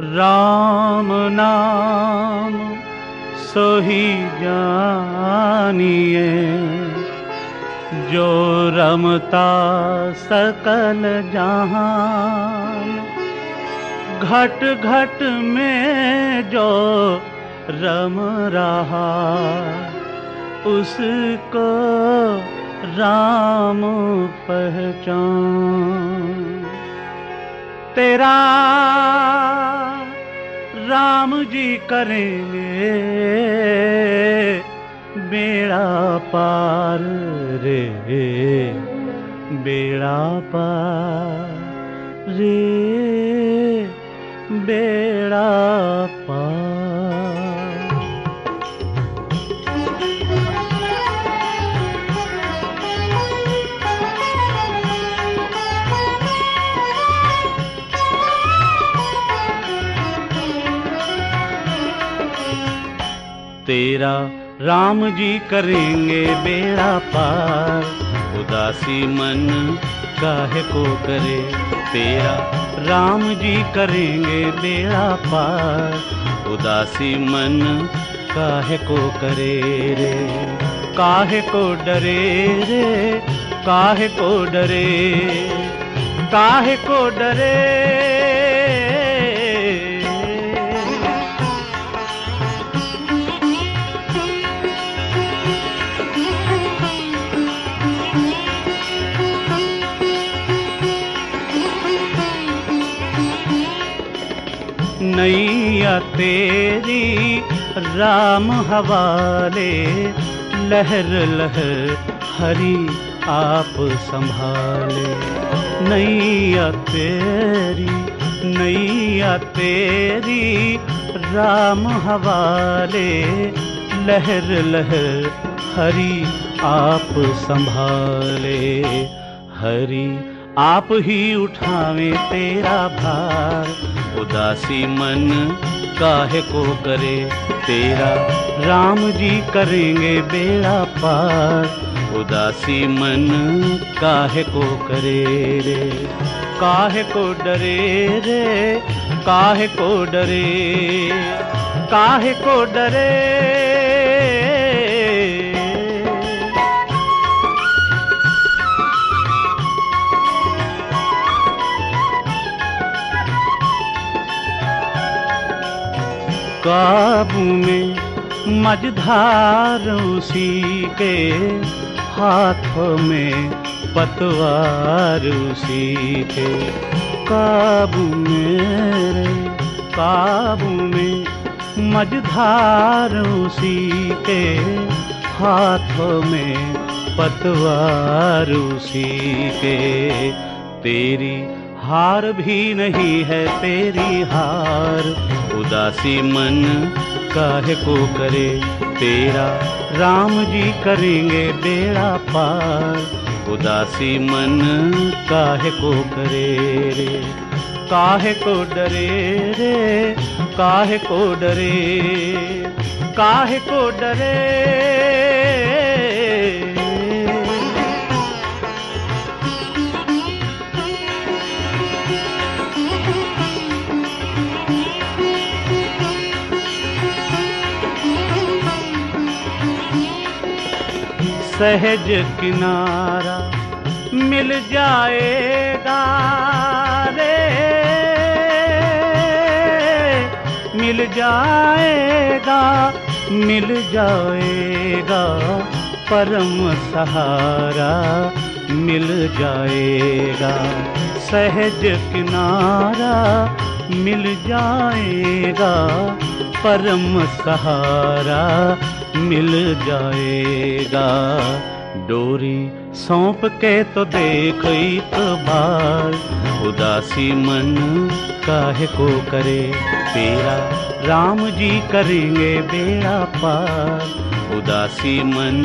राम नाम सोही जानिए, जो रमता सकल जहान घट घट में जो रम रहा, उसको राम पहचान। तेरा राम जी करेंगे। बेड़ा पार रे बेड़ा पार रे बेड़ा तेरा, राम जी करेंगे बेड़ा पार। उदासी मन काहे को करे? तेरा, राम जी करेंगे बेड़ा पार। उदासी मन काहे को करे रे? काहे को डरे रे? काहे को डरे? काहे को डरे नैया तेरी राम हवाले, लहर लहर हरी आप संभाले। नैया तेरी नैया तेरी राम हवाले, लहर लहर हरी आप संभाले। हरी आप ही उठावे तेरा भार उदासी मन काहे को करे? तेरा राम जी करेंगे बेड़ा पार। उदासी मन काहे को करे रे? काहे को डरे रे? काहे को डरे? काहे को डरे? काबू में मझधार उसी के हाथों में पतवार उसी के काबू में काबू में मझधार उसी के हाथों में पतवार उसी के। तेरी हार भी नहीं है तेरी हार। उदासी मन काहे को करे? तेरा राम जी करेंगे बेड़ा पार। उदासी मन काहे को करे रे? काहे को डरे रे? काहे को डरे? काहे को डरे? सहज किनारा मिल जाएगा रे। मिल जाएगा मिल जाएगा परम सहारा, मिल जाएगा। सहज किनारा मिल जाएगा परम सहारा मिल जाएगा। डोरी सौंप के तो देख एक बार। उदासी मन काहे को करे? तेरा राम जी करेंगे बेड़ा पार उदासी मन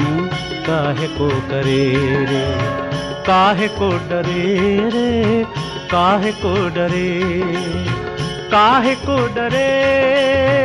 काहे को करे रे? काहे को डरे रे? काहे को डरे? काहे को डरे?